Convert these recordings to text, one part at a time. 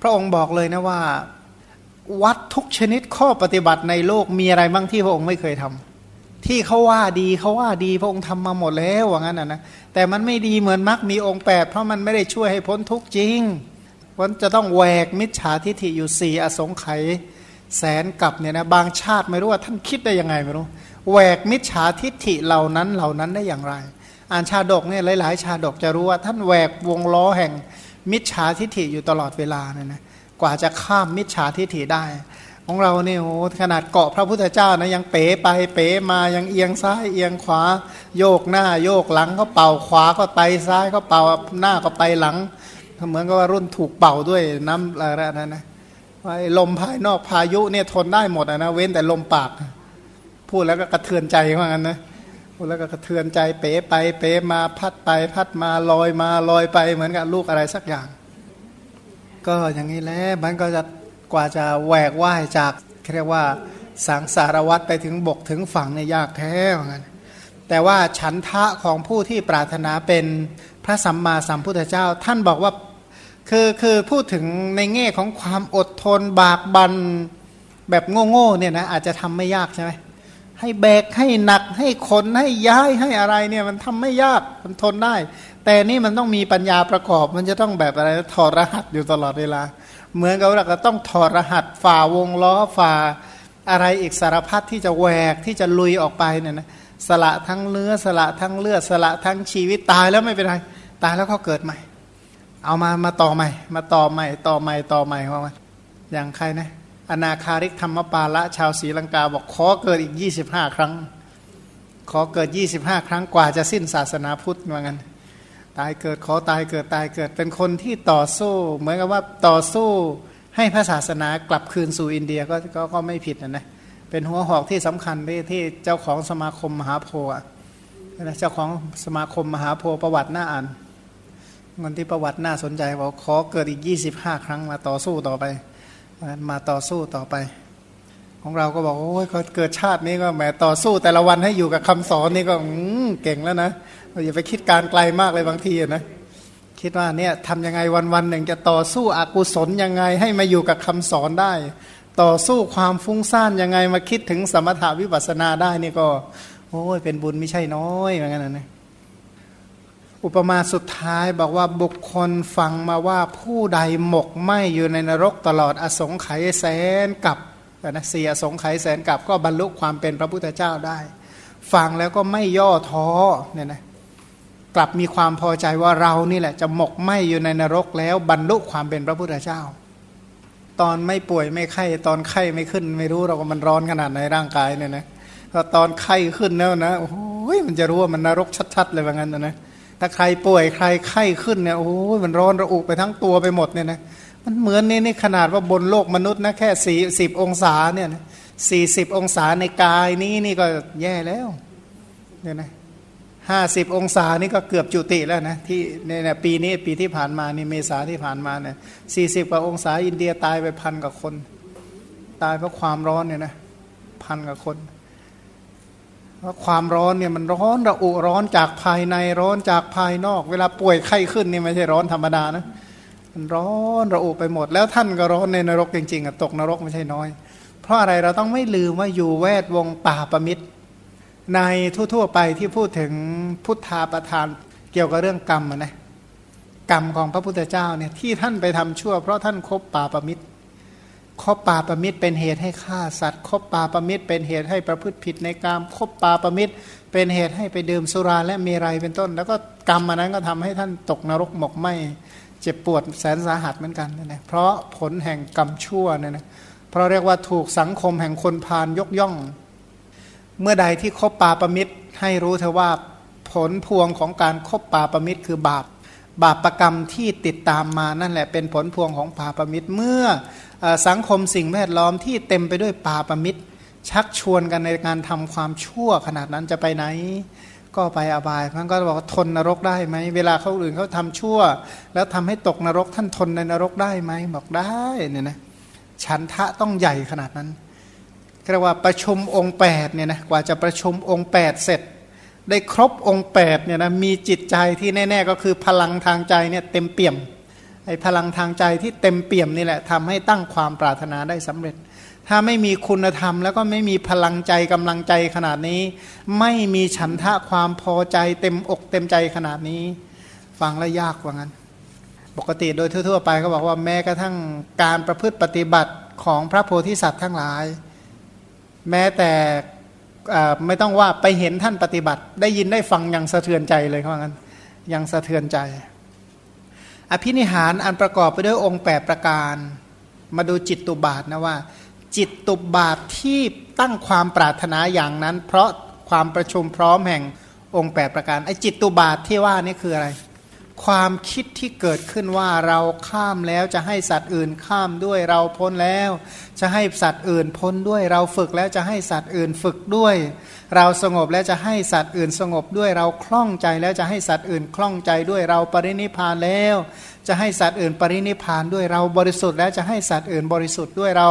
พระองค์บอกเลยนะว่าวัดทุกชนิดข้อปฏิบัติในโลกมีอะไรบ้างที่พระองค์ไม่เคยทำที่เขาว่าดีเขาว่าดีพระองค์ทำมาหมดแล้วว่างั้นนะนะแต่มันไม่ดีเหมือนมรรคมีองค์แปดเพราะมันไม่ได้ช่วยให้พ้นทุกจริงมันจะต้องแหวกมิจฉาทิฏฐิอยู่สี่อสงไขยแสนกับเนี่ยนะบางชาติไม่รู้ว่าท่านคิดได้ยังไงไม่รู้แหวกมิจฉาทิฏฐิเหล่านั้นเหล่านั้นได้อย่างไร อ่านชาดกเนี่ยหลาย ๆ ชาดกจะรู้ว่าท่านแหวกวงล้อแห่ง มิจฉาทิฏฐิอยู่ตลอดเวลาเนี่ยนะกว่าจะข้ามมิจฉาทิฏฐิได้ ของเราเนี่ยโอ้ขนาดเกาะพระพุทธเจ้านะยังเป๋ไปเป๋มายังเอียงซ้ายเอียงขวา โยกหน้าโยกหลังก็เป่าขวาก็ไปซ้ายก็เป่าหน้าก็ไปหลัง เหมือนกับว่ารุ่นถูกเป่าด้วยน้ำอะไรนะนะลมภายนอกพายุเนี่ยทนได้หมดนะเว้นแต่ลมปาก พูดแล้วก็กระเทือนใจว่างั้นนะ แล้วก็กระเทือนใจเป๋ไปเป๋มาพัดไปพัดมาลอยมาลอยไปเหมือนกับลูกอะไรสักอย่าง ก็อย่างนี้แหละมันก็จะกว่าจะแหวกว่ายจากเรียกว่าสังสารวัตรไปถึงบกถึงฝั่งเนี่ยยากแท้ว่างั้นแต่ว่าฉันทะของผู้ที่ปรารถนาเป็นพระสัมมาสัมพุทธเจ้า ท่านบอกว่าคือคือพูดถึงในแง่ของความอดทนบากบันแบบโง่ๆเนี่ยนะอาจจะทำไม่ยากใช่ไหม ให้แบกให้หนักให้ขนให้ย้ายให้อะไรเนี่ยมันทำไม่ยากมันทนได้ แต่นี่มันต้องมีปัญญาประกอบ มันจะต้องแบบอะไรถอดรหัสอยู่ตลอดเวลา เหมือนกับเราก็ต้องถอดรหัสฝ่าวงล้อฝ่าอะไรอีกสารพัดที่จะแหวกที่จะลุยออกไปเนี่ยนะสละทั้งเนื้อสละทั้งเลือดสละทั้งชีวิตตายแล้วไม่เป็นไรตายแล้วก็เกิดใหม่ เอามามาต่อใหม่ มาต่อใหม่ต่อใหม่ต่อใหม่ว่ามาอย่างใครนะ อนาคาริกธรรมปาละชาวศรีลังกาบอกขอเกิดอีกยี่สิบห้าครั้ง ขอเกิดยี่สิบห้าครั้งกว่าจะสิ้นศาสนาพุทธว่างั้นตายเกิดขอตายเกิดตายเกิดเป็นคนที่ต่อสู้ เหมือนกับว่าต่อสู้ให้พระศาสนากลับคืนสู่อินเดียก็ก็ก็ไม่ผิดนะนะเป็นหัวหอกที่สำคัญที่ที่เจ้าของสมาคมมหาโพธิ์เจ้าของสมาคมมหาโพธิ์ประวัติหน้าอ่านเงินที่ประวัติน่าสนใจบอกขอเกิดอีกยี่สิบห้าครั้งมาต่อสู้ต่อไป มาต่อสู้ต่อไป ของเราก็บอกโอ้ยเขาเกิดชาตินี้ก็แหมต่อสู้แต่ละวันให้อยู่กับคำสอนนี่ก็เก่งแล้วนะเราอย่าไปคิดการไกลมากเลยบางทีนะคิดว่าเนี่ยทำยังไงวันวันหนึ่งจะต่อสู้อกุศลยังไงให้มาอยู่กับคำสอนได้ ต่อสู้ความฟุ้งซ่านยังไงมาคิดถึงสมถาวิปัสสนาได้นี่ก็ โอ้ยเป็นบุญไม่ใช่น้อยเหมือนกันนะ อุปมาสุดท้ายบอกว่าบุคคลฟังมาว่าผู้ใดหมกไหมอยู่ในนรกตลอดอสงไขยแสนกับนะเสียสงไขยแสนกับก็บรรลุความเป็นพระพุทธเจ้าได้ ฟังแล้วก็ไม่ย่อท้อเนี่ยนะกลับมีความพอใจว่าเรานี่แหละจะหมกไหมอยู่ในนรกแล้วบรรลุความเป็นพระพุทธเจ้า ตอนไม่ป่วยไม่ไข้ตอนไข้ไม่ขึ้น ไม่รู้เราก็มันร้อนขนาดในร่างกายเนี่ยนะพอตอนไข้ขึ้นแล้วนะโอ้ยมันจะรู้ว่ามันนรกชัด ๆ เลยว่างั้นนะ ถ้าใครป่วยใครไข้ขึ้นเนี่ยโอ้ยมันร้อนระอุไปทั้งตัวไปหมดเนี่ยนะมันเหมือนนี่นี่ขนาดว่าบนโลกมนุษย์นะแค่สี่สิบองศาเนี่ยสี่สิบองศาในกายนี้นี่ก็แย่แล้วเนี่ยนะห้าสิบองศานี่ก็เกือบจุติแล้วนะที่เนี่ยปีนี้ปีที่ผ่านมานี่เมษาที่ผ่านมาเนี่ยสี่สิบกว่าองศาอินเดียตายไปพันกว่าคน ตายเพราะความร้อนเนี่ยนะพันกว่าคน ความร้อนเนี่ยมันร้อนระอุร้อนจากภายในร้อนจากภายนอก เวลาป่วยไข้ขึ้นนี่ไม่ใช่ร้อนธรรมดานะมันร้อนระอุไปหมด แล้วท่านก็ร้อนในนรกจริงๆอะตกนรกไม่ใช่น้อย เพราะอะไรเราต้องไม่ลืมว่าอยู่แวดวงป่าประมิตร ในทั่วๆไปที่พูดถึงพุทธาประทานเกี่ยวกับเรื่องกรรมนะกรรมของพระพุทธเจ้าเนี่ยที่ท่านไปทำชั่ว เพราะท่านคบป่าประมิตร คบปาประมิตรเป็นเหตุให้ฆ่าสัตว์คบปาประมิตรเป็นเหตุให้ประพฤติผิดในกามคบปาประมิตรเป็นเหตุให้ไปดื่มสุราและมีไรเป็นต้น แล้วก็กรรมอันนั้นก็ทำให้ท่านตกนรกหมกไหมเจ็บปวดแสนสาหัสเหมือนกันนะเพราะผลแห่งกรรมชั่วเนี่ยนะเพราะเรียกว่าถูกสังคมแห่งคนพาลยกย่อง เมื่อใดที่คบปาประมิตรให้รู้เถอะว่าผลพวงของการครบปาประมิตรคือบาปบาปประกรรมที่ติดตามมานั่นแหละเป็นผลพวงของปาประมิตรเมื่อ สังคมสิ่งแวดล้อมที่เต็มไปด้วยปาประมิตร ชักชวนกันในการทำความชั่วขนาดนั้นจะไปไหน ก็ไปอบายท่านก็บอกทนนรกได้ไหมเวลาเขาอื่นเขาทำชั่ว แล้วทำให้ตกนรกท่านทนในนรกได้ไหมบอกได้เนี่ยนะฉันทะต้องใหญ่ขนาดนั้นเรียกว่าประชุมองค์8เนี่ยนะกว่าจะประชุมองค์ 8 เสร็จ ได้ครบองค์8เนี่ยนะมีจิตใจที่แน่ ๆ ก็คือพลังทางใจเนี่ยเต็มเปี่ยม ไอ้พลังทางใจที่เต็มเปี่ยมนี่แหละทำให้ตั้งความปรารถนาได้สำเร็จ ถ้าไม่มีคุณธรรม แล้วก็ไม่มีพลังใจกำลังใจขนาดนี้ ไม่มีฉันทะความพอใจเต็มอกเต็มใจขนาดนี้ ฟังแล้วยากว่างั้น ปกติโดยทั่ว ๆ ไปก็บอกว่าแม้กระทั่งการประพฤติปฏิบัติของพระโพธิสัตว์ทั้งหลาย แม้แต่ไม่ต้องว่าไปเห็นท่านปฏิบัติ ได้ยินได้ฟังยังสะเทือนใจเลยเขาว่างั้นยังสะเทือนใจ อภินิหารอันประกอบไปด้วยองค์ 8 ประการ มาดูจิตตุบาทนะว่า จิตตุบาทที่ตั้งความปรารถนาอย่างนั้น เพราะความประชุมพร้อมแห่งองค์ 8 ประการไอ้จิตตุบาทที่ว่านี่คืออะไร ความคิดที่เกิดขึ้นว่าเราข้ามแล้วจะให้สัตว์อื่นข้ามด้วยเราพ้นแล้ว จะให้สัตว์อื่นพ้นด้วยเราฝึกแล้วจะให้สัตว์อื่นฝึกด้วย เราสงบแล้วจะให้สัตว์อื่นสงบด้วยเราคล่องใจแล้วจะให้สัตว์อื่นคล่องใจด้วยเราปรินิพานแล้ว จะให้สัตว์อื่นปรินิพานด้วยเราบริสุทธิ์แล้วจะให้สัตว์อื่นบริสุทธิ์ด้วยเรา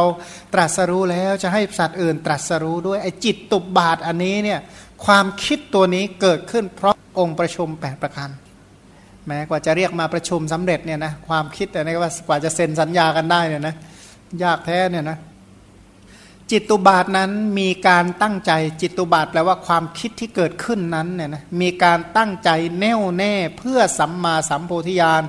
ตรัสรู้แล้วจะให้สัตว์อื่นตรัสรู้ด้วยไอจิตตุบบาทอันนี้เนี่ยความคิดตัวนี้เกิดขึ้นเพราะองค์ประชุม 8 ประการ แม้กว่าจะเรียกมาประชุมสำเร็จเนี่ยนะความคิดแต่นี่ว่ากว่าจะเซ็นสัญญากันได้เนี่ยนะยากแท้เนี่ยนะจิตตุบาทนั้นมีการตั้งใจจิตตุบาทแปลว่าความคิดที่เกิดขึ้นนั้นเนี่ยนะมีการตั้งใจแน่วแน่เพื่อสัมมาสัมโพธิญาณ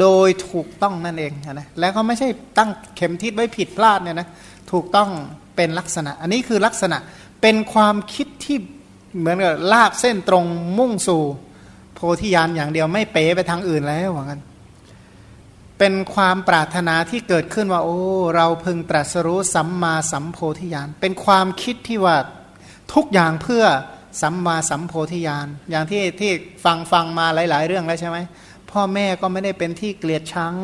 โดยถูกต้องนั่นเองนะแล้วก็ไม่ใช่ตั้งเข็มทิศไว้ผิดพลาดเนี่ยนะถูกต้องเป็นลักษณะ อันนี้คือลักษณะเป็นความคิดที่เหมือนกับลากเส้นตรงมุ่งสู่ พธิญาณอย่างเดียวไม่เป๋ไปทางอื่นแล้วว่างั้นเป็นความปรารถนาที่เกิดขึ้นว่า โอ้ เราพึงตรัสรู้สัมมาสัมโพธิญาณเป็นความคิดที่ว่าทุกอย่างเพื่อสัมมาสัมโพธิญาณอย่างที่ที่ฟังฟังมาหลาย ๆ เรื่องแล้วใช่ไหมพ่อแม่ก็ไม่ได้เป็นที่เกลียดชัง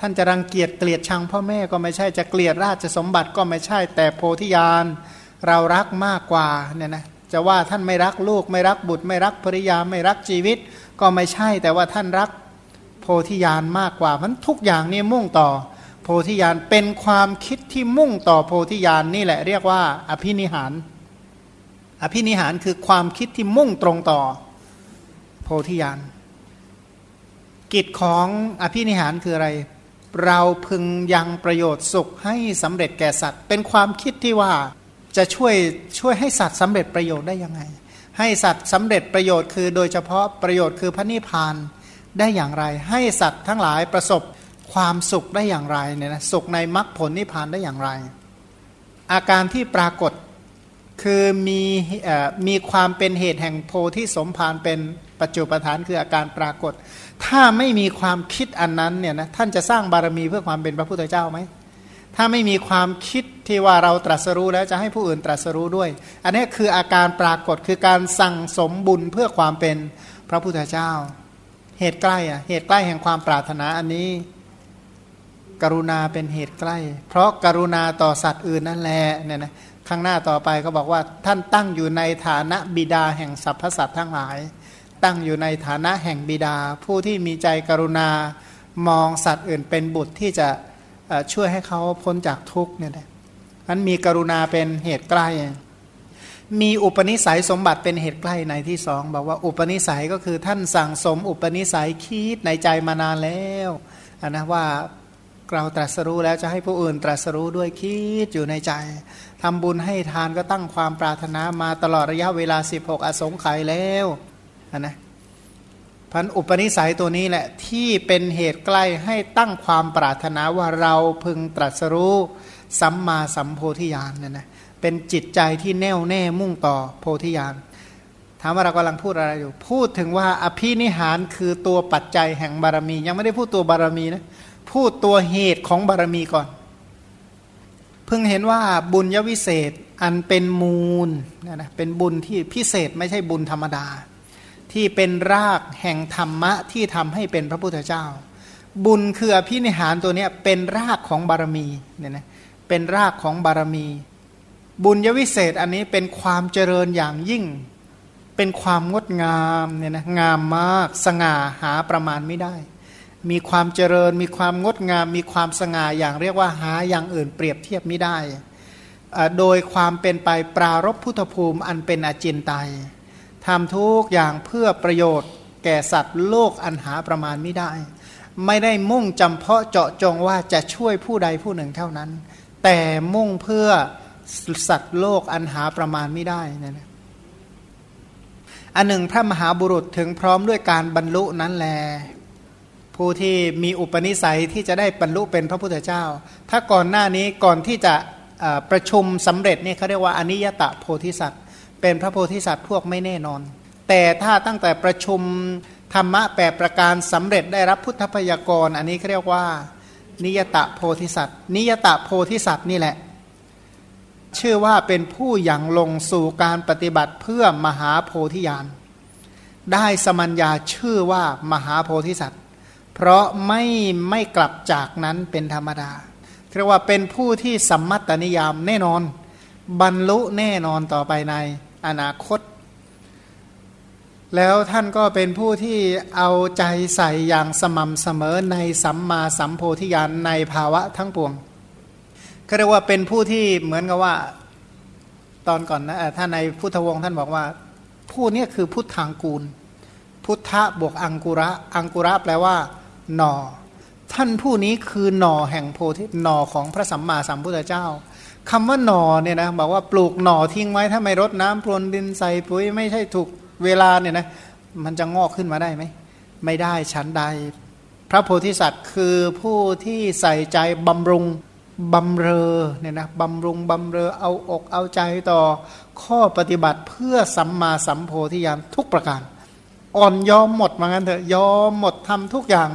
ท่านจะรังเกียจเกลียดชัง พ่อแม่ก็ไม่ใช่จะเกลียดราชสมบัติก็ไม่ใช่แต่โพธิญาณเรารักมากกว่าเนี่ยนะ จะว่าท่านไม่รักลูก ไม่รักบุตร ไม่รักภริยาไม่รักชีวิต ก็ไม่ใช่แต่ว่าท่านรักโพธิญาณมากกว่ามันทุกอย่างนี่มุ่งต่อ โพธิญาณเป็นความคิดที่มุ่งต่อโพธิญาณนี่แหละเรียกว่า อภินิหาร อภินิหารคือความคิดที่มุ่งตรงต่อ โพธิญาณกิจของอภินิหารคืออะไร เราพึงยังประโยชน์สุขให้สำเร็จแก่สัตว์ เป็นความคิดที่ว่า จะช่วยช่วยให้สัตว์สำเร็จประโยชน์ได้ยังไง ให้สัตว์สำเร็จประโยชน์คือ โดยเฉพาะประโยชน์คือพระนิพพานได้อย่างไร ให้สัตว์ทั้งหลายประสบความสุขได้อย่างไรเนี่ยนะสุขในมรรคผลนิพพานได้อย่างไร อาการที่ปรากฏคือมีมีความเป็นเหตุแห่งโพธิสมภารเป็นปัจจุปฐานคืออาการปรากฏ ถ้าไม่มีความคิดอันนั้นเนี่ยนะท่านจะสร้างบารมีเพื่อความเป็นพระพุทธเจ้าไหม ถ้าไม่มีความคิดที่ว่าเราตรัสรู้แล้วจะให้ผู้อื่นตรัสรู้ด้วย อันนี้คืออาการปรากฏคือการสั่งสมบุญเพื่อความเป็นพระพุทธเจ้า เหตุใกล้อะเหตุใกล้แห่งความปรารถนาอันนี้ กรุณาเป็นเหตุใกล้ เพราะกรุณาต่อสัตว์อื่นนั่นแหละเนี่ยนะข้างหน้าต่อไปก็บอกว่าท่านตั้งอยู่ในฐานะบิดาแห่งสรรพสัตว์ทั้งหลาย ตั้งอยู่ในฐานะแห่งบิดา ผู้ที่มีใจกรุณามองสัตว์อื่นเป็นบุตรที่จะ ช่วยให้เขาพ้นจากทุกข์เนี่ยนั้นมีกรุณาเป็นเหตุใกล้ มีอุปนิสัยสมบัติเป็นเหตุใกล้ในที่สองบอกว่าอุปนิสัยก็คือท่านสั่งสมอุปนิสัยคิดในใจมานานแล้วนะว่าเราตรัสรู้แล้วจะให้ผู้อื่นตรัสรู้ด้วยคิดอยู่ในใจทำบุญให้ทานก็ตั้งความปรารถนามาตลอดระยะเวลา 16 อสงไขยแล้วนะ พันอุปนิสัยตัวนี้แหละที่เป็นเหตุใกล้ให้ตั้งความปรารถนาว่าเราพึงตรัสรู้สัมมาสัมโพธิญาณเนี่ยนะเป็นจิตใจที่แน่วแน่มุ่งต่อโพธิญาณถามว่าเรากำลังพูดอะไรอยู่ พูดถึงว่าอภินิหารคือตัวปัจจัยแห่งบารมี ยังไม่ได้พูดตัวบารมีนะพูดตัวเหตุของบารมีก่อน เพิ่งเห็นว่าบุญยวิเศษอันเป็นมูลนะนะเป็นบุญที่พิเศษไม่ใช่บุญธรรมดา ที่เป็นรากแห่งธรรมะที่ทำให้เป็นพระพุทธเจ้า บุญคืออภินิหารตัวนี้เป็นรากของบารมีเนี่ยนะเป็นรากของบารมี บุญยวิเศษอันนี้เป็นความเจริญอย่างยิ่ง เป็นความงดงามเนี่ยนะงามมากสง่าหาประมาณไม่ได้ มีความเจริญมีความงดงาม มีความสง่าอย่างเรียกว่าหาอย่างอื่นเปรียบเทียบไม่ได้ โดยความเป็นไปปรารบพุทธภูมิอันเป็นอจินไตย ทำทุกอย่างเพื่อประโยชน์ แก่สัตว์โลกอันหาประมาณไม่ได้ ไม่ได้มุ่งจำเพาะเจาะจงว่าจะช่วยผู้ใดผู้หนึ่งเท่านั้น แต่มุ่งเพื่อสัตว์โลกอันหาประมาณไม่ได้นะนะอันหนึ่งพระมหาบุรุษถึงพร้อมด้วยการบรรลุนั้นแล ผู้ที่มีอุปนิสัยที่จะได้บรรลุเป็นพระพุทธเจ้า ถ้าก่อนหน้านี้ก่อนที่จะประชุมสำเร็จเนี่ยเขาเรียกว่าอนิยตะโพธิสัตว์ เป็นพระโพธิสัตว์พวกไม่แน่นอน แต่ถ้าตั้งแต่ประชุมธรรมะแปดประการสำเร็จได้รับพุทธพยากร อันนี้เขาเรียกว่า นิยตะโพธิสัตว์ นิยตะโพธิสัตว์นี่แหละ ชื่อว่าเป็นผู้อย่างลงสู่การปฏิบัติเพื่อมหาโพธิญาณได้สมัญญาชื่อว่ามหาโพธิสัตว์ เพราะไม่ไม่กลับจากนั้นเป็นธรรมดาเรียกว่าเป็นผู้ที่สัมมัตตนิยามแน่นอน บรรลุแน่นอนต่อไปใน อนาคต แล้วท่านก็เป็นผู้ที่เอาใจใส่อย่างสม่ำเสมอในสัมมาสัมโพธิญาณในภาวะทั้งปวงเขาเรียกว่าเป็นผู้ที่เหมือนกับว่าตอนก่อนนะท่านในพุทธวงศ์ท่านบอกว่า ผู้นี้คือพุทธังกูล พุทธะบวกอังกุระ อังกุระแปลว่า หนอ ท่านผู้นี้คือหนอแห่งโพธิหนอของพระสัมมาสัมพุทธเจ้า คำว่าหน่อเนี่ยนะบอกว่าปลูกหน่อทิ้งไว้ถ้าไม่รดน้ำพรวนดินใส่ปุ๋ยไม่ใช่ถูกเวลาเนี่ยนะมันจะงอกขึ้นมาได้ไหมไม่ได้ชั้นใด พระโพธิสัตว์คือผู้ที่ใส่ใจบำรุงบำเรอเนี่ยนะบำรุงบำเรอเอาอกเอาใจต่อข้อปฏิบัติเพื่อสัมมาสัมโพธิญาณทุกประการ อ่อนยอมหมดมางั้นเถอะยอมหมดทำทุกอย่าง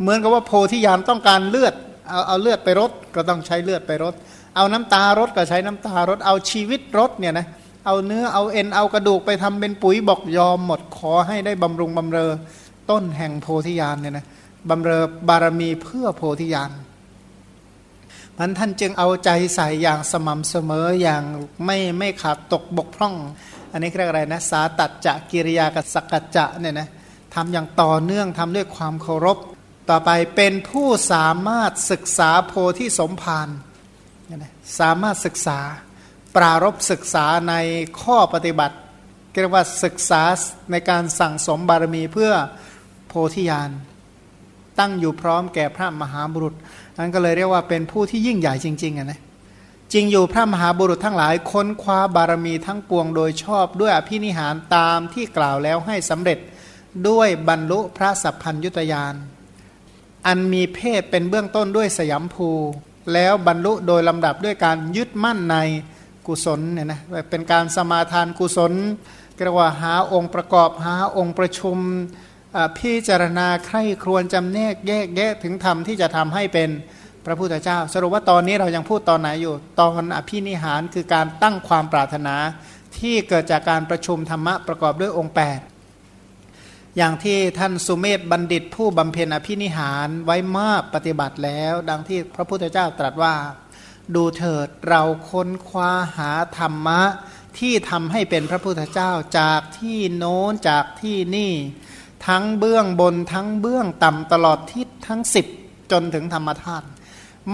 เหมือนกับว่าโพธิญาณต้องการเลือดเอาเอาเลือดไปรดก็ต้องใช้เลือดไปรด เอาน้ำตารดก็ใช้น้ำตารดเอาชีวิตรดเนี่ยนะเอาเนื้อเอาเอ็นเอากระดูกไปทำเป็นปุ๋ยบอกยอมหมดขอให้ได้บำรุงบำเรอต้นแห่งโพธิญาณเนี่ยนะบำเรอบารมีเพื่อโพธิญาณมันท่านจึงเอาใจใส่อย่างสม่ำเสมออย่างไม่ไม่ขาดตกบกพร่อง อันนี้เรียกอะไรนะสาตัดจะกิริยากับสกัจจะเนี่ยนะทำอย่างต่อเนื่องทำด้วยความเคารพ ต่อไปเป็นผู้สามารถศึกษาโพธิสมภาร สามารถศึกษาปรารบศึกษาในข้อปฏิบัติเรียกว่าศึกษาในการสั่งสมบารมีเพื่อโพธิญาณตั้งอยู่พร้อมแก่พระมหาบุรุษนั้นก็เลยเรียกว่าเป็นผู้ที่ยิ่งใหญ่จริงๆนะจริงอยู่พระมหาบุรุษทั้งหลายค้นคว้าบารมีทั้งปวงโดยชอบด้วยอภินิหารตามที่กล่าวแล้วให้สำเร็จด้วยบรรลุพระสัพพัญยุตยานอันมีเพศเป็นเบื้องต้นด้วยสยามภู แล้วบรรลุโดยลำดับด้วยการยึดมั่นในกุศลเนี่ยนะเป็นการสมาทานกุศลกระว่าหาองค์ประกอบหาองค์ประชุมพิจารณาใคร่ครวญจำแนกแยกแยะถึงธรรมที่จะทำให้เป็นพระพุทธเจ้า สรุปว่าตอนนี้เรายังพูดตอนไหนอยู่ ตอนอภินิหารคือการตั้งความปรารถนาที่เกิดจากการประชุมธรรมะประกอบด้วยองค์ 8 อย่างที่ท่านสุเมธบัณฑิตผู้บำเพ็ญอภินิหารไว้มากปฏิบัติแล้ว ดังที่พระพุทธเจ้าตรัสว่า ดูเถิดเราค้นคว้าหาธรรมะ ที่ทำให้เป็นพระพุทธเจ้าจากที่โน้นจากที่นี่ ทั้งเบื้องบนทั้งเบื้องต่ำตลอดทิศทั้งสิบจนถึงธรรมธาตุ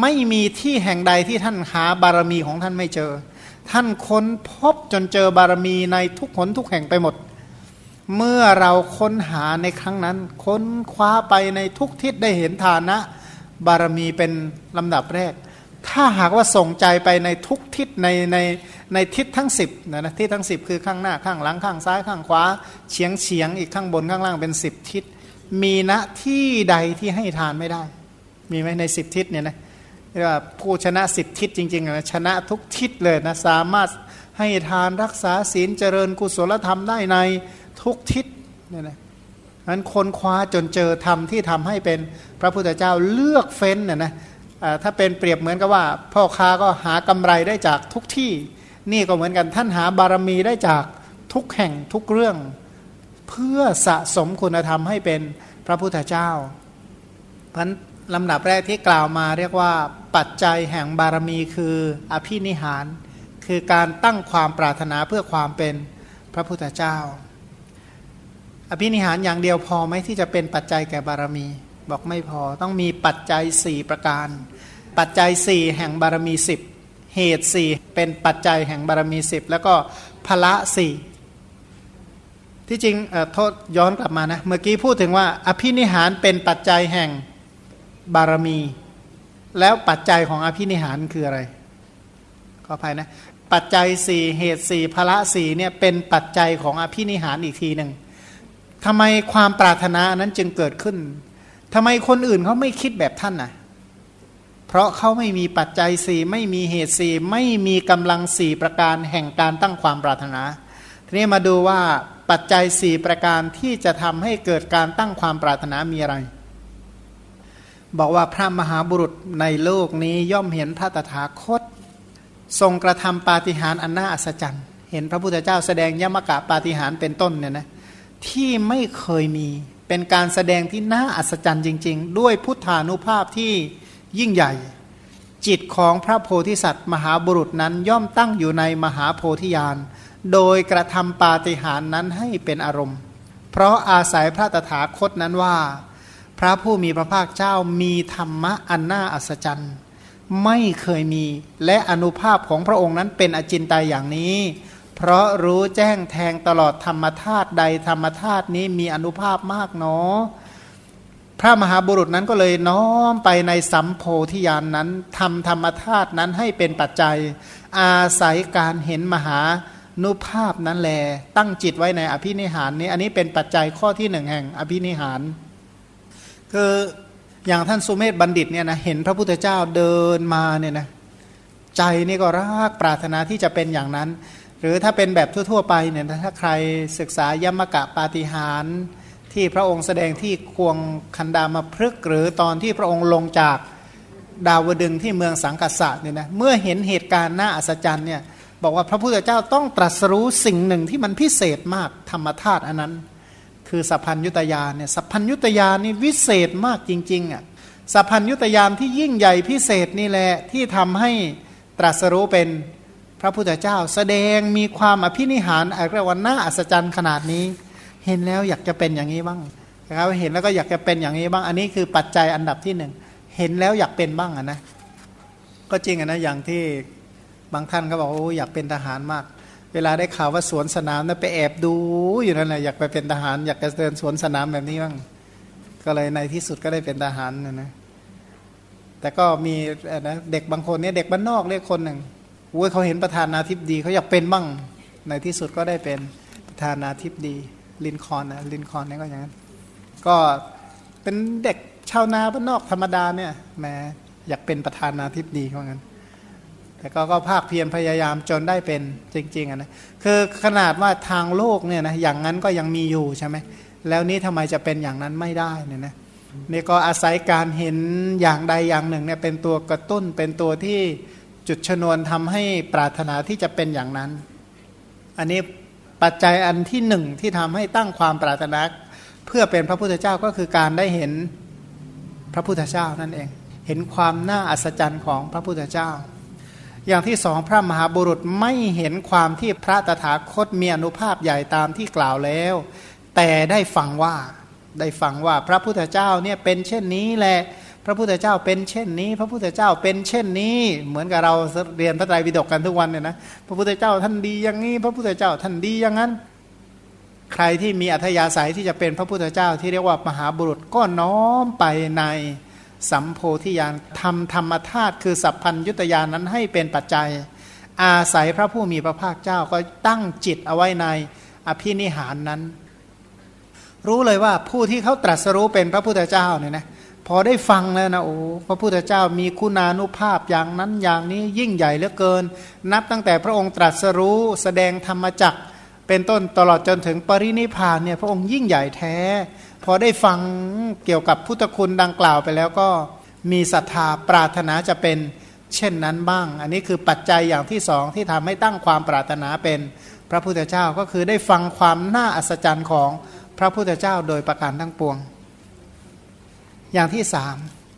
ไม่มีที่แห่งใดที่ท่านหาบารมีของท่านไม่เจอ ท่านค้นพบจนเจอบารมีในทุกหนทุกแห่งไปหมด เมื่อเราค้นหาในครั้งนั้น ค้นคว้าไปในทุกทิศได้เห็นฐานะ บารมีเป็นลำดับแรก ถ้าหากว่าส่งใจไปในทุกทิศในในในทิศทั้งสิบนะนะทิศทั้งสิบคือข้างหน้าข้างหลังข้างซ้ายข้างขวาเฉียงเฉียงอีกข้างบนข้างล่างเป็นสิบทิศ มีณที่ใดที่ให้ทานไม่ได้ มีไหมในสิบทิศเนี่ยนะเรียกว่าผู้ชนะสิบทิศจริงๆนะชนะทุกทิศเลยนะสามารถให้ทานรักษาศีลเจริญกุศลธรรมได้ใน ทุกทิศเนี่ยนะนั้นคนคว้าจนเจอธรรมที่ทำให้เป็นพระพุทธเจ้าเลือกเฟ้นน่ยนะถ้าเป็นเปรียบเหมือนกับว่า พ่อค้าก็หากำไรได้จากทุกที่ นี่ก็เหมือนกันท่านหาบารมีได้จากทุกแห่งทุกเรื่อง เพื่อสะสมคุณธรรมให้เป็นพระพุทธเจ้าพันลำดับแรกที่กล่าวมาเรียกว่าปัจจัยแห่งบารมีคืออภินิหาร คือการตั้งความปรารถนาเพื่อความเป็นพระพุทธเจ้า อภินิหารอย่างเดียวพอไหมที่จะเป็นปัจจัยแก่บารมี บอกไม่พอต้องมีปัจจัย 4 ประการ ปัจจัย 4 แห่งบารมี 10 เหตุ 4 เป็นปัจจัยแห่งบารมี 10 แล้วก็พละสี่ที่จริงโทษย้อนกลับมานะ เมื่อกี้พูดถึงว่า อภินิหารเป็นปัจจัยแห่งบารมี แล้วปัจจัยของอภินิหารคืออะไรขออภัยนะ ปัจจัยสี่เหตุสี่พละสี่เนี่ยเป็นปัจจัยของอภินิหารอีกทีหนึ่ง ทำไมความปรารถนานั้นจึงเกิดขึ้นทำไมคนอื่นเขาไม่คิดแบบท่านนะเพราะเขาไม่มีปัจจัยสี่ไม่มีเหตุสี่ไม่มีกำลังสี่ประการแห่งการตั้งความปรารถนา ทีนี้มาดูว่าปัจจัยสี่ประการที่จะทำให้เกิดการตั้งความปรารถนามีอะไร บอกว่าพระมหาบุรุษในโลกนี้ย่อมเห็นพระตถาคต ทรงกระทำปาฏิหาริย์อันน่าอัศจรรย์ เห็นพระพุทธเจ้าแสดงยมกะปาฏิหาริย์เป็นต้นเนี่ยนะ ที่ไม่เคยมี เป็นการแสดงที่น่าอัศจรรย์จริง ๆ ด้วยพุทธานุภาพที่ยิ่งใหญ่ จิตของพระโพธิสัตว์ มหาบุรุษนั้นย่อมตั้งอยู่ในมหาโพธิญาณโดยกระทำปาฏิหาริย์นั้นให้เป็นอารมณ์ เพราะอาศัยพระตถาคตนั้นว่า พระผู้มีพระภาคเจ้ามีธรรมะอันน่าอัศจรรย์ ไม่เคยมี และอนุภาพของพระองค์นั้นเป็นอจินไตยอย่างนี้ เพราะรู้แจ้งแทงตลอดธรรมธาตุใดธรรมธาตุนี้มีอนุภาพมากเนาะพระมหาบุรุษนั้นก็เลยน้อมไปในสัมโพธิญาณนนั้นทำธรรมธาตุนั้นให้เป็นปัจจัย อาศัยการเห็นมหานุภาพนั้นแล ตั้งจิตไว้ในอภินิหารนี้ อันนี้เป็นปัจจัยข้อที่หนึ่งแห่งอภินิหาร คืออย่างท่านสุเมธบัณฑิตเนี่ยนะเห็นพระพุทธเจ้าเดินมาเนี่ยนะใจนี่ก็รักปรารถนาที่จะเป็นอย่างนั้น หรือถ้าเป็นแบบทั่ว ๆ ไปเนี่ยถ้าใครศึกษายมกะปาฏิหารที่พระองค์แสดงที่ควงคันดามาพฤกหรือตอนที่พระองค์ลงจากดาวดึงที่เมืองสังกัสสะเนี่ยนะเมื่อเห็นเหตุการณ์น่าอัศจรรย์เนี่ยบอกว่าพระพุทธเจ้าต้องตรัสรู้สิ่งหนึ่งที่มันพิเศษมากธรรมธาตุอันนั้น คือสัพพัญยุตยานเนี่ยสัพพัญยุตยานนี่วิเศษมากจริงๆอะสัพพัญยุตยานที่ยิ่งใหญ่พิเศษนี่แหละที่ทำให้ตรัสรู้เป็น พระพุทธเจ้าแสดงมีความอภินิหารอะไรวันน่าอัศจรรย์ขนาดนี้ เห็นแล้วอยากจะเป็นอย่างนี้บ้างนะครับเห็นแล้วก็อยากจะเป็นอย่างนี้บ้าง อันนี้คือปัจจัยอันดับที่หนึ่งเห็นแล้วอยากเป็นบ้างอะนะก็จริงอะนะอย่างที่บางท่านก็บอกโอ้อยากเป็นทหารมาก เวลาได้ข่าวว่าสวนสนามนะไปแอบดูอยู่นั่นแหละอยากไปเป็นทหาร อยากจะเดินสวนสนามแบบนี้บ้างก็เลยในที่สุดก็ได้เป็นทหารนะนะแต่ก็มีนะเด็กบางคนเนี่ยเด็กบ้านนอกเรียกคนหนึ่ง อ้ยเขาเห็นประธานาธิบดีเขาอยากเป็นบ้างในที่สุดก็ได้เป็นประธานาธิบดีลินคอนนะลินคอนนี่ก็อย่างนั้น ก็เป็นเด็กชาวนาบ้านนอกธรรมดาเนี่ยแหมอยากเป็นประธานาธิบดีเขางั้น แต่ก็ก็ภาคเพียรพยายามจนได้เป็นจริงๆนะคือขนาดว่าทางโลกเนี่ยนะอย่างนั้นก็ยังมีอยู่ใช่ไหมแล้วนี้ทำไมจะเป็นอย่างนั้นไม่ได้เนี่ยนะนี่ก็อาศัยการเห็นอย่างใดอย่างหนึ่งเนี่ยเป็นตัวกระตุ้นเป็นตัวที่ จุดชนวนทำให้ปรารถนาที่จะเป็นอย่างนั้น อันนี้ปัจจัยอันที่หนึ่งที่ทำให้ตั้งความปรารถนาเพื่อเป็นพระพุทธเจ้าก็คือการได้เห็นพระพุทธเจ้านั่นเอง เห็นความน่าอัศจรรย์ของพระพุทธเจ้า อย่างที่สองพระมหาบุรุษไม่เห็นความที่พระตถาคตมีอนุภาพใหญ่ตามที่กล่าวแล้ว แต่ได้ฟังว่าได้ฟังว่าพระพุทธเจ้าเนี่ยเป็นเช่นนี้แหละ พระพุทธเจ้าเป็นเช่นนี้ พระพุทธเจ้าเป็นเช่นนี้ เหมือนกับเราเรียนพระไตรปิฎกกันทุกวันเนี่ยนะพระพุทธเจ้าท่านดีอย่างนี้ พระพุทธเจ้าท่านดีอย่างนั้น ใครที่มีอัธยาศัยที่จะเป็นพระพุทธเจ้าที่เรียกว่ามหาบุรุษก็น้อมไปในสัมโพธิญาณทำธรรมธาตุคือสัพพัญยุตยานนั้นให้เป็นปัจจัย อาศัยพระผู้มีพระภาคเจ้าก็ตั้งจิตเอาไว้ในอภินิหารนั้น รู้เลยว่าผู้ที่เขาตรัสรู้เป็นพระพุทธเจ้าเนี่ยนะ พอได้ฟังแล้วนะโอ้พระพุทธเจ้ามีคุณานุภาพอย่างนั้นอย่างนี้ยิ่งใหญ่เหลือเกิน นับตั้งแต่พระองค์ตรัสรู้แสดงธรรมจักเป็นต้นตลอดจนถึงปรินิพานเนี่ยพระองค์ยิ่งใหญ่แท้ พอได้ฟังเกี่ยวกับพุทธคุณดังกล่าวไปแล้วก็มีศรัทธาปรารถนาจะเป็นเช่นนั้นบ้าง อันนี้คือปัจจัยอย่างที่สองที่ทำให้ตั้งความปรารถนาเป็นพระพุทธเจ้าก็คือได้ฟังความน่าอัศจรรย์ของพระพุทธเจ้าโดยประการทั้งปวง อย่างที่สาม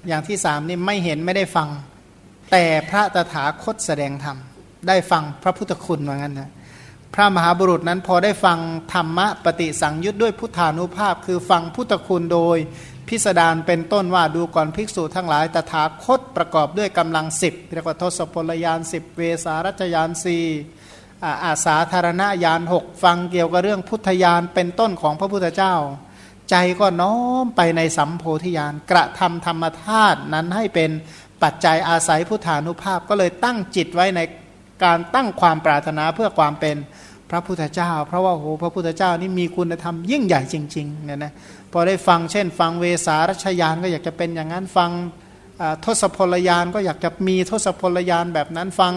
อย่างที่สามนี่ไม่เห็นไม่ได้ฟัง แต่พระตถาคตแสดงธรรม ได้ฟังพระพุทธคุณว่างั้นนะพระมหาบุรุษนั้นพอได้ฟังธรรมะปฏิสังยุตด้วยพุทธานุภาพ คือฟังพุทธคุณโดย พิสดารเป็นต้นว่าดูก่อนภิกษุทั้งหลายตถาคตประกอบด้วยกำลังสิบเรียกว่าทศพลยานสิบเวสารัชยานสี่อาสาธารณญาณหกฟังเกี่ยวกับเรื่องพุทธญาณเป็นต้นของพระพุทธเจ้า ใจก็น้อมไปในสัมโพธิญาณกระทำธรรมธาตุนั้นให้เป็นปัจจัยอาศัยพุทธานุภาพก็เลยตั้งจิตไว้ในการตั้งความปรารถนาเพื่อความเป็นพระพุทธเจ้า เพราะว่าโหพระพุทธเจ้านี่มีคุณธรรมยิ่งใหญ่จริงๆเนี่ยนะพอได้ฟังเช่น ฟังเวสารัชยานก็อยากจะเป็นอย่างนั้นฟังทศพลยานก็อยากจะมีทศพลยานแบบนั้นฟัง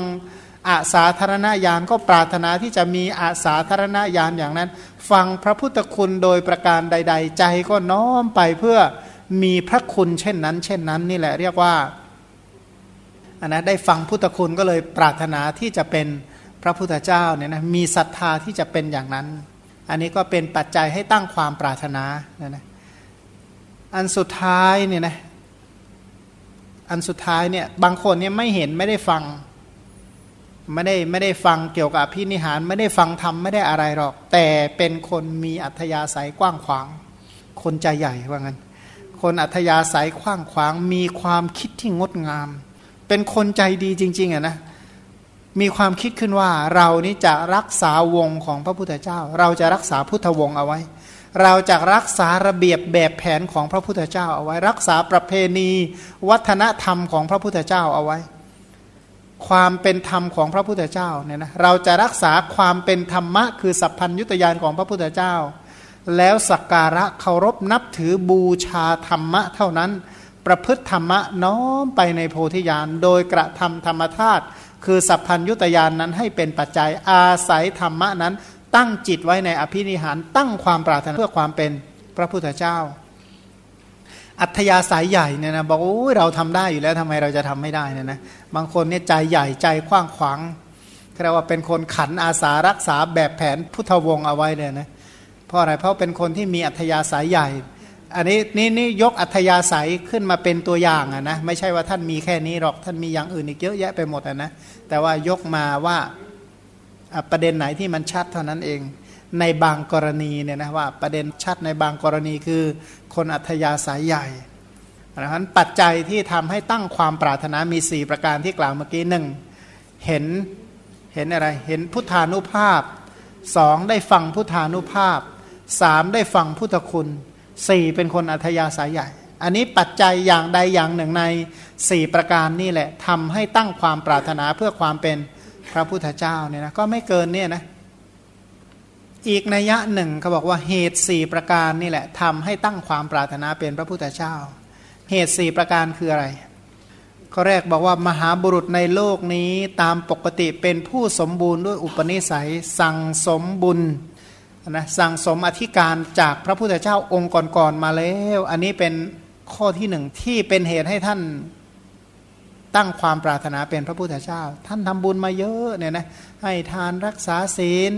อาสาธารณญาณก็ปรารถนาที่จะมีอาสาธารณญาณอย่างนั้น ฟังพระพุทธคุณโดยประการใด ๆ ใจก็น้อมไปเพื่อมีพระคุณเช่นนั้น เช่นนั้นนี่แหละเรียกว่าอันนะได้ฟังพุทธคุณก็เลยปรารถนาที่จะเป็นพระพุทธเจ้าเนี่ยนะมีศรัทธาที่จะเป็นอย่างนั้น อันนี้ก็เป็นปัจจัยให้ตั้งความปรารถนานะนะอันสุดท้ายเนี่ยนะอันสุดท้ายเนี่ยบางคนเนี่ยไม่เห็นไม่ได้ฟัง ไม่ได้ไม่ได้ฟังเกี่ยวกับพินิหาร ไม่ได้ฟังธรรมไม่ได้อะไรหรอก แต่เป็นคนมีอัธยาศัยกว้างขวาง คนใจใหญ่ว่างั้น คนอัธยาศัยกว้างขวาง มีความคิดที่งดงาม เป็นคนใจดีจริงๆอะนะมีความคิดขึ้นว่าเรานี้จะรักษาวงของพระพุทธเจ้า เราจะรักษาพุทธวงศ์เอาไว้ เราจะรักษาระเบียบแบบแผนของพระพุทธเจ้าเอาไว้ รักษาประเพณี วัฒนธรรมของพระพุทธเจ้าเอาไว้ ความเป็นธรรมของพระพุทธเจ้าเนี่ยนะเราจะรักษาความเป็นธรรมะ คือสัพพัญยุตยานของพระพุทธเจ้า แล้วสักการะเคารพนับถือบูชาธรรมะ เท่านั้น ประพฤติธรรมะน้อมไปในโพธิญาณโดยกระทำธรรมธาตุคือสัพพัญยุตยานนั้นให้เป็นปัจจัยอาศัยธรรมะนั้น ตั้งจิตไว้ในอภินิหารตั้งความปรารถนาเพื่อความเป็นพระพุทธเจ้า อัธยาศัยใหญ่เนี่ยนะบอกโอ้ยเราทำได้อยู่แล้วทำไมเราจะทำไม่ได้เนี่ยนะบางคนเนี่ยใจใหญ่ใจกว้างขวางเรียกว่าเป็นคนขันอาสารักษาแบบแผนพุทธวงศ์เอาไว้เลยนะเพราะอะไรเพราะเป็นคนที่มีอัธยาศัยใหญ่ อันนี้นี่นี่ยกอัธยาศัยขึ้นมาเป็นตัวอย่างอะนะไม่ใช่ว่าท่านมีแค่นี้หรอกท่านมีอย่างอื่นอีกเยอะแยะไปหมดอะนะแต่ว่ายกมาว่าประเด็นไหนที่มันชัดเท่านั้นเอง ในบางกรณีเนี่ยนะว่าประเด็นชัดในบางกรณีคือคนอัธยาศัยใหญ่ดังนั้นปัจจัยที่ทำให้ตั้งความปรารถนามี 4 ประการที่กล่าวเมื่อกี้หนึ่งเห็นเห็นอะไรเห็นพุทธานุภาพสองได้ฟังพุทธานุภาพสามได้ฟังพุทธคุณสี่เป็นคนอัธยาศัยใหญ่ อันนี้ปัจจัยอย่างใดอย่างหนึ่งในสี่ประการนี่แหละทำให้ตั้งความปรารถนาเพื่อความเป็นพระพุทธเจ้าเนี่ยนะก็ไม่เกินเนี่ยนะ อีกนัยยะหนึ่งเขาบอกว่าเหตุสี่ประการนี่แหละทำให้ตั้งความปรารถนาเป็นพระพุทธเจ้า เหตุสี่ประการคืออะไรข้อแรกบอกว่ามหาบุรุษในโลกนี้ตามปกติเป็นผู้สมบูรณ์ด้วยอุปนิสัย สั่งสมบุญนะสั่งสมอธิการจากพระพุทธเจ้าองค์ก่อนๆมาแล้ว อันนี้เป็นข้อที่หนึ่งที่เป็นเหตุให้ท่านตั้งความปรารถนาเป็นพระพุทธเจ้า ท่านทำบุญมาเยอะเนี่ยนะให้ทานรักษาศีล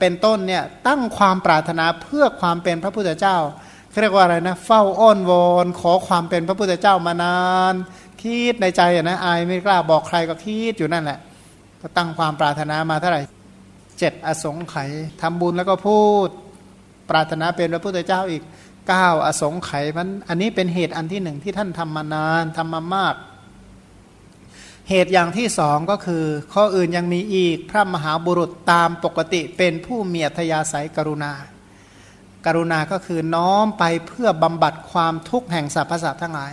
เป็นต้นเนี่ยตั้งความปรารถนาเพื่อความเป็นพระพุทธเจ้าเรียกว่าอะไรนะ เฝ้าอ้อนวอนขอความเป็นพระพุทธเจ้ามานานคิดในใจนะอายไม่กล้าบอกใครก็คิดอยู่นั่นแหละ ก็ตั้งความปรารถนามาเท่าไหร่เจ็ดอสงไขยทำบุญแล้วก็พูด ปรารถนาเป็นพระพุทธเจ้าอีกเก้าอสงไขยมันอันนี้เป็นเหตุอันที่หนึ่งที่ท่านทำมานานทำมามาก เหตุอย่างที่สองก็คือ ข้ออื่นยังมีอีกพระมหาบุรุษตามปกติเป็นผู้เมีอัธยาศัยกรุณา กรุณาก็คือน้อมไปเพื่อบำบัดความทุกข์แห่งสรรพสัตว์ทั้งหลาย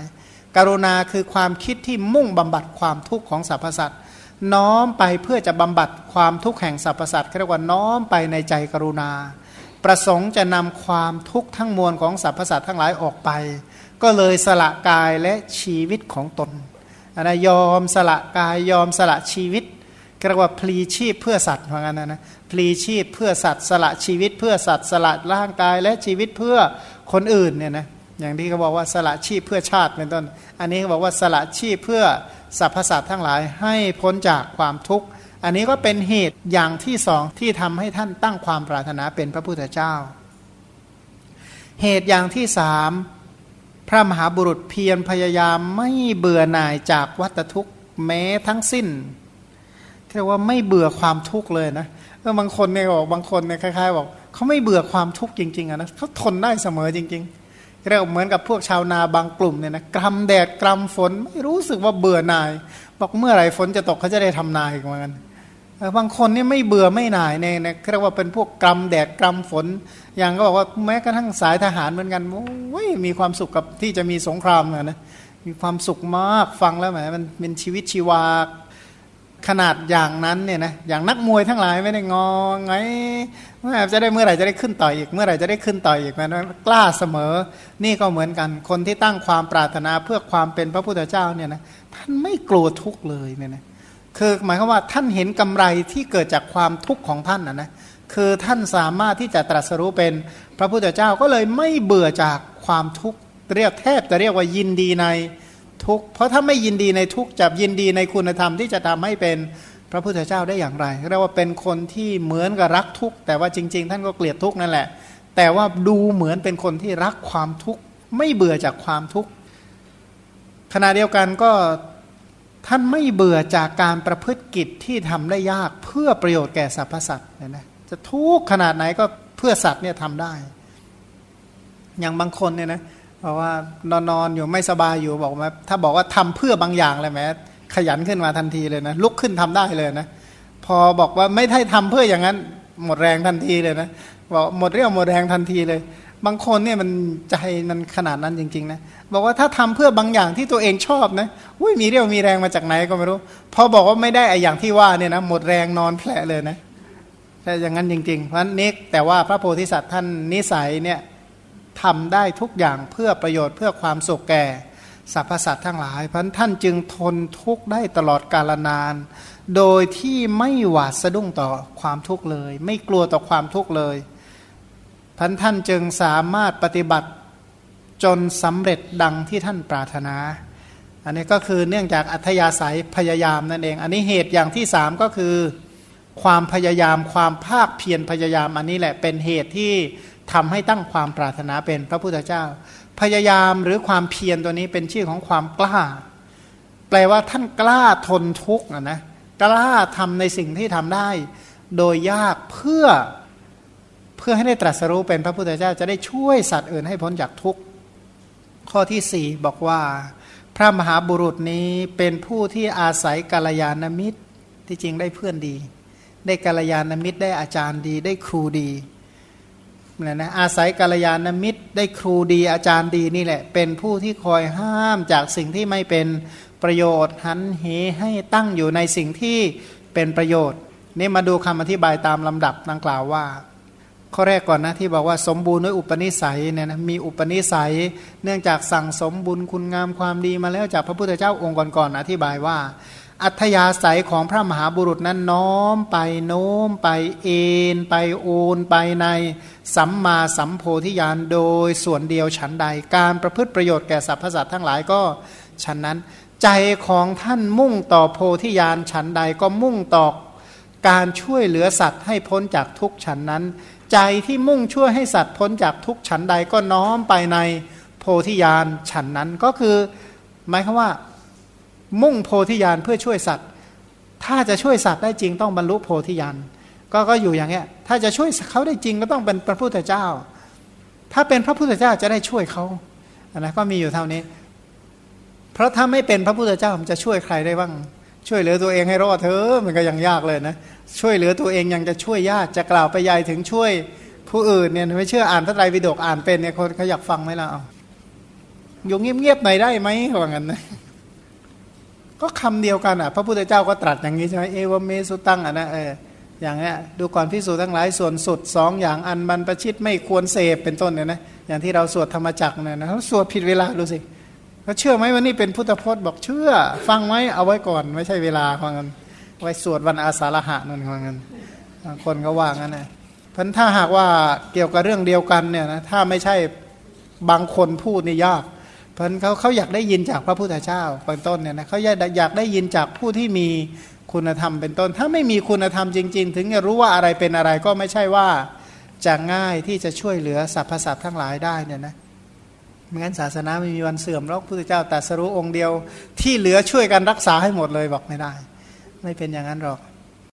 กรุณาคือความคิดที่มุ่งบำบัดความทุกข์ของสรรพสัตว์น้อมไปเพื่อจะบำบัดความทุกข์แห่งสรรพสัตว์เรียกว่าน้อมไปในใจกรุณา ประสงค์จะนำความทุกข์ทั้งมวลของสรรพสัตว์ทั้งหลายออกไป ก็เลยสละกายและชีวิตของตน นะยอมสละกายยอมสละชีวิตเรียกว่าพลีชีพเพื่อสัตว์เหมือนกันนะนะพลีชีพเพื่อสัตว์สละชีวิต เพื่อสัตว์สละร่างกายและชีวิตเพื่อคนอื่นเนี่ยนะอย่างที่เขาบอกว่าสละชีพเพื่อชาติเป็นต้น อันนี้เขาบอกว่าสละชีพเพื่อสรรพสัตว์ทั้งหลายให้พ้นจากความทุกข์ อันนี้ก็เป็นเหตุอย่างที่สองที่ทำให้ท่านตั้งความปรารถนาเป็นพระพุทธเจ้า เหตุอย่างที่สาม พระมหาบุรุษเพียรพยายามไม่เบื่อหน่ายจากวัฏทุกข์แม้ทั้งสิ้นเรียกว่าไม่เบื่อความทุกข์เลยนะเออบางคนเนี่ยบอกบางคนเนี่ยคล้ายๆบอกเขาไม่เบื่อความทุกข์จริงๆอะนะเขาทนได้เสมอจริงๆเรียกเหมือนกับพวกชาวนาบางกลุ่มเนี่ยนะกรำแดดกรำฝนไม่รู้สึกว่าเบื่อหน่าย บอกเมื่อไหร่ฝนจะตกเขาจะได้ทำนาอีกเหมือนกัน บางคนนี่ไม่เบื่อไม่หน่ายในในเรียกว่าเป็นพวกกรรมแดดกรรมฝน อย่างก็บอกว่าแม้กระทั่งสายทหารเหมือนกันโอ้ยมีความสุขกับที่จะมีสงครามนะมีความสุขมากฟังแล้วแหมมันเป็นชีวิตชีวาขนาดอย่างนั้นเนี่ยนะอย่างนักมวยทั้งหลายไม่ได้งอไงเมื่อจะได้เมื่อไหร่จะได้ขึ้นต่อยอีกเมื่อไหร่จะได้ขึ้นต่อยอีกมันกล้าเสมอ นี่ก็เหมือนกันคนที่ตั้งความปรารถนาเพื่อความเป็นพระพุทธเจ้าเนี่ยนะท่านไม่กลัวทุกข์เลยเนี่ยนะ คือหมายความว่าท่านเห็นกำไรที่เกิดจากความทุกข์ของท่านนะนะคือท่านสามารถที่จะตรัสรู้เป็นพระพุทธเจ้าก็เลยไม่เบื่อจากความทุกข์เรียกแทบจะเรียกว่ายินดีในทุกข์เพราะถ้าไม่ยินดีในทุกข์จะยินดีในคุณธรรมที่จะทำให้เป็นพระพุทธเจ้าได้อย่างไรเรียกว่าเป็นคนที่เหมือนกับรักทุกข์แต่ว่าจริง ๆ ท่านก็เกลียดทุกข์นั่นแหละ แต่ว่าดูเหมือนเป็นคนที่รักความทุกข์ไม่เบื่อจากความทุกข์ขณะเดียวกันก็ ท่านไม่เบื่อจากการประพฤติกิจที่ทำได้ยากเพื่อประโยชน์แก่สรรพสัตว์เนี่ยนะจะทุกขนาดไหนก็เพื่อสัตว์เนี่ยทำได้ อย่างบางคนเนี่ยนะเพราะว่านอนนอนอยู่ไม่สบายอยู่บอกว่าถ้าบอกว่าทำเพื่อบางอย่างเลยแม้ขยันขึ้นมาทันทีเลยนะลุกขึ้นทำได้เลยนะพอบอกว่าไม่ได้ทำเพื่ออย่างนั้น หมดแรงทันทีเลยนะบอกหมดเรี่ยวหมดแรงทันทีเลย บางคนเนี่ยมันใจมันขนาดนั้นจริงๆนะบอกว่าถ้าทำเพื่อบางอย่างที่ตัวเองชอบนะอุ้ยมีเรี่ยวมีแรงมาจากไหนก็ไม่รู้ พอบอกว่าไม่ได้ไออย่างที่ว่าเนี่ยนะหมดแรงนอนแผลเลยนะแต่อย่างนั้นจริงๆ เพราะนี้แต่ว่าพระโพธิสัตว์ท่านนิสัยเนี่ยทำได้ทุกอย่างเพื่อประโยชน์เพื่อความสุขแก่สรรพสัตว์ทั้งหลายเพราะท่านจึงทนทุกข์ได้ตลอดกาลนาน โดยที่ไม่หวาดสะดุ้งต่อความทุกข์เลย ไม่กลัวต่อความทุกข์เลย พันท่านจึงสามารถปฏิบัติจนสำเร็จดังที่ท่านปรารถนา อันนี้ก็คือเนื่องจากอัธยาศัยพยายามนั่นเอง อันนี้เหตุอย่างที่สามก็คือ ความพยายามความภาคเพียรพยายาม อันนี้แหละเป็นเหตุที่ทำให้ตั้งความปรารถนาเป็นพระพุทธเจ้า พยายามหรือความเพียรตัวนี้เป็นชื่อของความกล้า แปลว่าท่านกล้าทนทุกข์นะกล้าทำในสิ่งที่ทำได้ โดยยากเพื่อ พื่อให้ได้ตรัสรู้เป็นพระพุทธเจ้าจะได้ช่วยสัตว์อื่นให้พ้นจากทุกข์ ข้อที่สี่บอกว่า พระมหาบุรุษนี้เป็นผู้ที่อาศัยกาลยานมิตรที่จริงได้เพื่อนดี ได้กาลยานมิตรได้อาจารย์ดี ได้ครูดีนะนะอาศัยกาลยานมิตร ได้ครูดีอาจารย์ดีนี่แหละ เป็นผู้ที่คอยห้ามจากสิ่งที่ไม่เป็นประโยชน์หันเหให้ตั้งอยู่ในสิ่งที่เป็นประโยชน์ นี่มาดูคำอธิบายตามลำดับดังกล่าวว่า ข้อแรกก่อนนะที่บอกว่าสมบูรณ์ด้วยอุปนิสัยเนี่ยนะมีอุปนิสัย เนื่องจากสั่งสมบุญคุณงามความดีมาแล้วจากพระพุทธเจ้าองค์ก่อนๆอธิบายว่า อัธยาศัยของพระมหาบุรุษนั้นน้อมไปโน้มไปเอ็นไปโอนไปใน สัมมาสัมโพธิญาณโดยส่วนเดียวฉันใด การประพฤติประโยชน์แก่สรรพสัตว์ทั้งหลายก็ฉันนั้น ใจของท่านมุ่งต่อโพธิญาณฉันใดก็มุ่งต่อการช่วยเหลือสัตว์ให้พ้นจากทุกฉันนั้น ใจที่มุ่งช่วยให้สัตว์พ้นจากทุกฉันใดก็น้อมไปในโพธิญาณฉันนั้นก็คือหมายคือว่า มุ่งโพธิญาณเพื่อช่วยสัตว์ ถ้าจะช่วยสัตว์ได้จริงต้องบรรลุโพธิญาณก็ก็อยู่อย่างเงี้ยถ้าจะช่วยเขาได้จริงก็ต้องเป็นพระพุทธเจ้า ถ้าเป็นพระพุทธเจ้าจะได้ช่วยเขาอันนั้นก็มีอยู่เท่านี้ เพราะถ้าไม่เป็นพระพุทธเจ้ามันจะช่วยใครได้บ้าง ช่วยเหลือตัวเองให้รอดเถอะมันก็ยังยากเลยนะ ช่วยเหลือตัวเองยังจะช่วยยากจะกล่าวไปยายถึงช่วยผู้อื่นเนี่ยไม่เชื่ออ่านพระไตรปิฎกอ่านเป็นเนี่ยคนเขาอยากฟังไหมล่ะเอาอยู่เงียบๆหน่อยได้ไหมว่างั้นนะก็คำเดียวกันอะ พระพุทธเจ้าก็ตรัสอย่างนี้ใช่ไหมเอวเมสุตังอะนะเอออย่างเงี้ยดูก่อนพิสูจน์ทั้งหลายส่วนสุดสองอย่างอันบรรพชิตไม่ควรเสพเป็นต้นเนี่ยนะอย่างที่เราสวดธรรมจักรเนี่ยนะเขาสวดผิดเวลาดูสิเเขาเชื่อไหมว่านี่เป็นพุทธพจน์บอกเชื่อ ฟังไหมเอาไว้ก่อน ไม่ใช่เวลาของเงินไว้สวดวันอาสาฬหะนั่นของเงินคนก็ว่างั้นนะพันถ้าหากว่าเกี่ยวกับเรื่องเดียวกันเนี่ยนะถ้าไม่ใช่บางคนพูดนี่ยากเพราะเขาเขาอยากได้ยินจากพระพุทธเจ้าเป็นต้นเนี่ยนะเขาอยากอยากได้ยินจากผู้ที่มีคุณธรรมเป็นต้น ถ้าไม่มีคุณธรรมจริง ๆ ถึงจะรู้ว่าอะไรเป็นอะไรก็ไม่ใช่ว่าจะง่ายที่จะช่วยเหลือสรรพสัตว์ทั้งหลายได้เนี่ยนะ ไม่งั้นศาสนาไม่มีวันเสื่อมหรอกพระพุทธเจ้าตรัสรู้องค์เดียว ที่เหลือช่วยกันรักษาให้หมดเลยบอกไม่ได้ ไม่เป็นอย่างนั้นหรอก